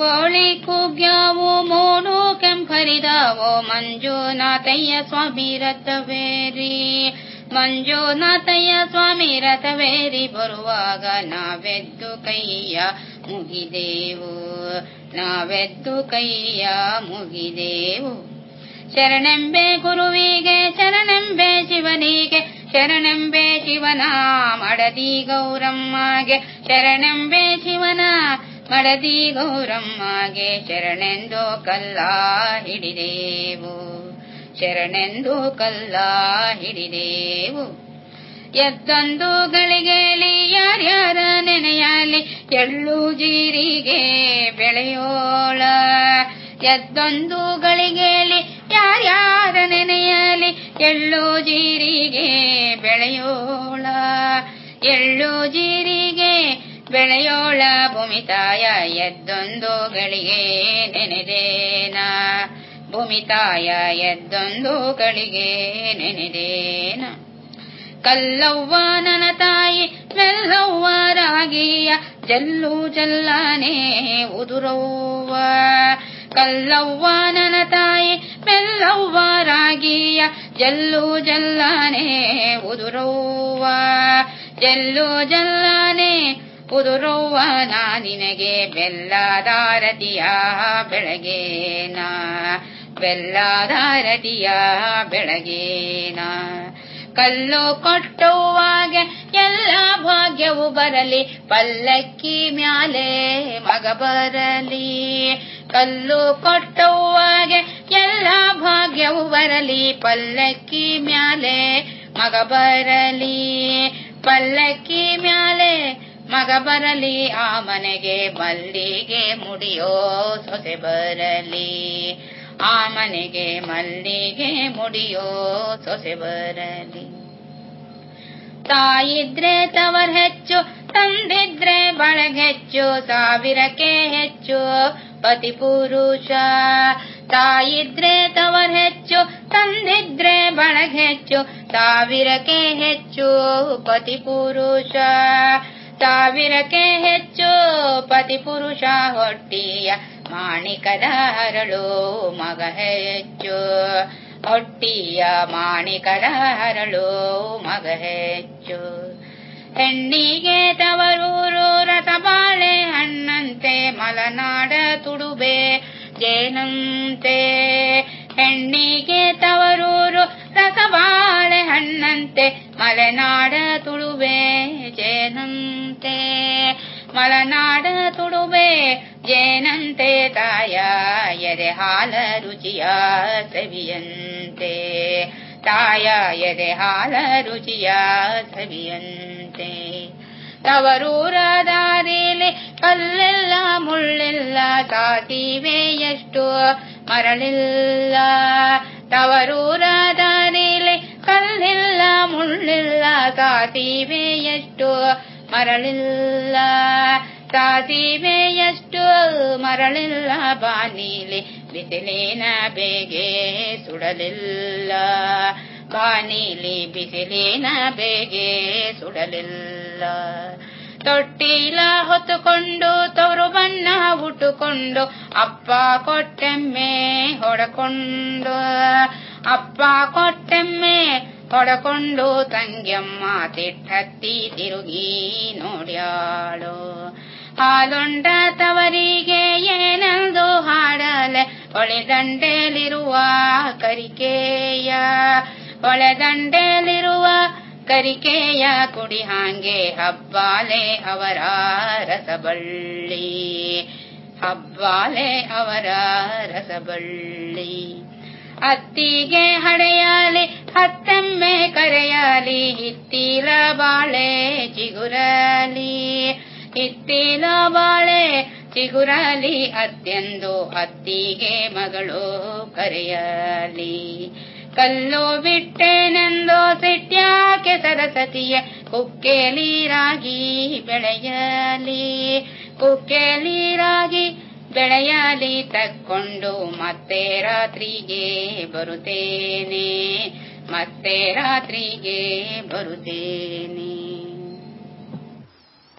ಗೋಳಿ ಕೂಗ್ಯಾವೋ, ಮೋನು ಕೆಂಪರಿದಾವೋ, ಮಂಜುನಾಥಯ್ಯ ಸ್ವಾಮಿ ರಥವೇರಿ. ಮಂಜುನಾಥಯ್ಯ ಸ್ವಾಮಿ ರಥವೇರಿ, ಬರುವಾಗ ನಾವೆದ್ದು ಕೈಯ ಮುಗಿದೇವು. ನಾವೆದ್ದು ಕೈಯ ಮುಗಿದೇವು. ಶರಣೆಂಬೆ ಗುರುವಿಗೆ, ಶರಣೆಂಬೆ ಶಿವನಿಗೆ, ಶರಣೆಂಬೆ ಶಿವನ ಮಡದಿ ಗೌರಮ್ಮಗೆ, ಶರಣೆಂಬೆ ಶಿವನ ಮಡದಿ ಗೌರಮ್ಮಗೆ ಶರಣೆಂದು ಕಲ್ಲ ಹಿಡಿದೇವು. ಶರಣೆಂದು ಕಲ್ಲ ಹಿಡಿದೇವು. ಎದ್ದೊಂದು ಗಳಿಗೆಲಿ ಯಾರ್ಯಾರ ನೆನೆಯಲಿ, ಎಳ್ಳು ಜೀರಿಗೆ ಬೆಳೆಯೋಳ. ಎದ್ದೊಂದು ಗಳಿಗೆಲಿ ಯಾರ್ಯಾರ ನೆನೆಯಲಿ, ಎಳ್ಳು ಜೀರಿಗೆ ಬೆಳೆಯೋಳ. ಎಳ್ಳು ಜೀರಿಗೆ ಬೆಳೆಯೋಳ ಭೂಮಿತಾಯ ಎದ್ದೊಂದು ಗಳಿಗೆ ನೆನೆದೇನ. ಭೂಮಿತಾಯ ಎದ್ದೊಂದು ಗಳಿಗೆ ನೆನೆದೇನ. ಕಲ್ಲವ್ವ ನನ್ನ ತಾಯಿ, ಮೆಲ್ಲವ್ವ ರಾಗಿಯ ಜಲ್ಲು ಜಲ್ಲಾನೆ ಉದುರವ್ವ. ಕಲ್ಲವ್ವ ನನ್ನ ತಾಯಿ, ಮೆಲ್ಲವ್ವ ರಾಗಿಯ ಜಲ್ಲು ಜಲ್ಲಾನೆ ಉದುರವ್ವ. ಜಲ್ಲು ಜಲ್ಲಾನೆ ಉದುರವ್ವ ನಾ ನಿನಗೆ ಬೆಲ್ಲದಾರತಿಯ ಬೆಳಗೇನ ಬೆಲ್ಲದಾರತಿಯ ಬೆಳಗೇನ. ಕಲ್ಲು ಕೊಟ್ಟುವಾಗ ಎಲ್ಲ ಭಾಗ್ಯವು ಬರಲಿ, ಪಲ್ಲಕ್ಕಿ ಮ್ಯಾಲೆ ಮಗ ಬರಲಿ. ಕಲ್ಲು ಕೊಟ್ಟುವಾಗೆ ಎಲ್ಲ ಭಾಗ್ಯವು ಬರಲಿ, ಪಲ್ಲಕ್ಕಿ ಮ್ಯಾಲೆ ಮಗ ಬರಲಿ. ಪಲ್ಲಕ್ಕಿ ಮ್ಯಾಲೆ ಮಗ ಬರಲಿ, ಆ ಮನೆಗೆ ಮಲ್ಲಿಗೆ ಮುಡಿಯೋ ಸೊಸೆ ಬರಲಿ. ಆ ಮನೆಗೆ ಮಲ್ಲಿಗೆ ಮುಡಿಯೋ ಸೊಸೆ ಬರಲಿ. ತಾಯಿದ್ರೆ ತವರ್ ಹೆಚ್ಚು, ತಂದಿದ್ರೆ ಬಳಗೆಚ್ಚು ಸಾವಿರಕ್ಕೆ ಹೆಚ್ಚು, ಪತಿ ಪುರುಷ. ತಾಯಿದ್ರೆ ತವರ್ ಹೆಚ್ಚು, ತಂದಿದ್ರೆ ಬಳಗೆಚ್ಚು ಸಾವಿರಕ್ಕೆ ಹೆಚ್ಚು, ಪತಿ ಪುರುಷ. ಸಾವಿರಕ್ಕೆ ಹೆಚ್ಚು ಪತಿ ಪುರುಷ ಹೊಟ್ಟಿಯ ಮಾಣಿಕದ ಹರಳು ಮಗ ಹೆಚ್ಚು. ಹೊಟ್ಟಿಯ ಮಾಣಿಕದ ಹರಳು ಮಗ ಹೆಚ್ಚು. ಹೆಣ್ಣಿಗೆ ತವರೂರು ರಸಬಾಳೆ, ಹಣ್ಣಂತೆ ಮಲನಾಡ ತುಡುಬೆ ಜೇನಂತೆ ಹೆಣ್ಣಿಗೆ ತವರೂರು ರಸಬಾಳೆ, ಹಣ್ಣಂತೆ ಮಲೆನಾಡ ತುಳುವೆ ಜೇನಂತೆ ಮಲನಾಡ ತುಡುವೆ ಜೇನಂತೆ ತಾಯ, ಎದೆ ಹಾಲ ರುಚಿಯ ಸವಿಯಂತೆ. ತಾಯ, ಎದೆ ಹಾಲ ರುಚಿಯ ಸವಿಯಂತೆ. ತವರೂರ ದಾರಿಲಿ ಕಲ್ಲೆಲ್ಲ, ಮುಳ್ಳೆಲ್ಲ ಸಾತಿವೆ ಎಷ್ಟು ಮರಳಿಲ್ಲ. ತವರೂರ ದಾರಿಲಿ ಕಲ್ಲಿಲ್ಲ, ಮುಳ್ಳಿಲ್ಲ ಸಾತಿವೆ ಎಷ್ಟು ಮರಳಿಲ್ಲ. ಸಾಸಿವೆ ಎಷ್ಟು ಮರಳಿಲ್ಲ. ಬಾನಿಲಿ ಬಿಸಿಲಿನ ಬೇಗೆ ಸುಡಲಿಲ್ಲ. ಬಾನೀಲಿ ಬಿಸಿಲಿನ ಬೇಗೆ ಸುಡಲಿಲ್ಲ. ತೊಟ್ಟಿಲ ಹೊತ್ತುಕೊಂಡು ತವರು ಬಣ್ಣ ಉಟ್ಟುಕೊಂಡು ಅಪ್ಪ ಕೊಟ್ಟೆಮ್ಮೆ ಹೊಡಕೊಂಡು ಅಪ್ಪ ಕೊಟ್ಟೆಮ್ಮೆ ಹೊಡಕೊಂಡು ತಂಗ್ಯಮ್ಮ ತಿಟ್ಟತ್ತಿ ತಿರುಗಿ ನೋಡ್ಯಾಳು. ಹಾಲೊಂಡ ತವರಿಗೆ ಏನೆಂದು ಹಾಡಲೆ ಒಳೆದಂಡೆಯಲ್ಲಿರುವ ಕರಿಕೆಯ. ಒಳೆದಂಡೆಯಲ್ಲಿರುವ ಕರಿಕೆಯ ಕುಡಿ ಹಾಂಗೆ ಹಬ್ಬಾಲೆ ಅವರ ರಸಬಳ್ಳಿ. ಹಬ್ಬಾಲೆ ಅವರ ರಸಬಳ್ಳಿ. ಅತ್ತಿಗೆ ಹಡೆಯಲಿ ಹತ್ತೆಮ್ಮೆ ಕರೆಯಲಿ ಇತ್ತೀಲ ಬಾಳೆ ಚಿಗುರಲಿ. ಇತ್ತೀಲ ಬಾಳೆ ಚಿಗುರಲಿ, ಅತ್ತೆಂದು ಅತ್ತಿಗೆ ಮಗಳು ಕರೆಯಲಿ. ಕಲ್ಲು ಬಿಟ್ಟೆನೆಂದು ಸಿಟ್ಯಾಕೆ ಸರಸತಿಯ ಕುಕ್ಕೆಲಿ ರಾಗಿ ಬೆಳೆಯಲಿ. ಕುಕ್ಕೆಲಿ ರಾಗಿ ಬೆಳೆಯಲಿ, ತಕ್ಕೊಂಡು ಮತ್ತೆ ರಾತ್ರಿಗೆ ಬರುತ್ತೇನೆ. ಮತ್ತೆ ರಾತ್ರಿಗೆ ಬರುತ್ತೇನೆ.